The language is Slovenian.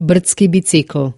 brdski bicikl.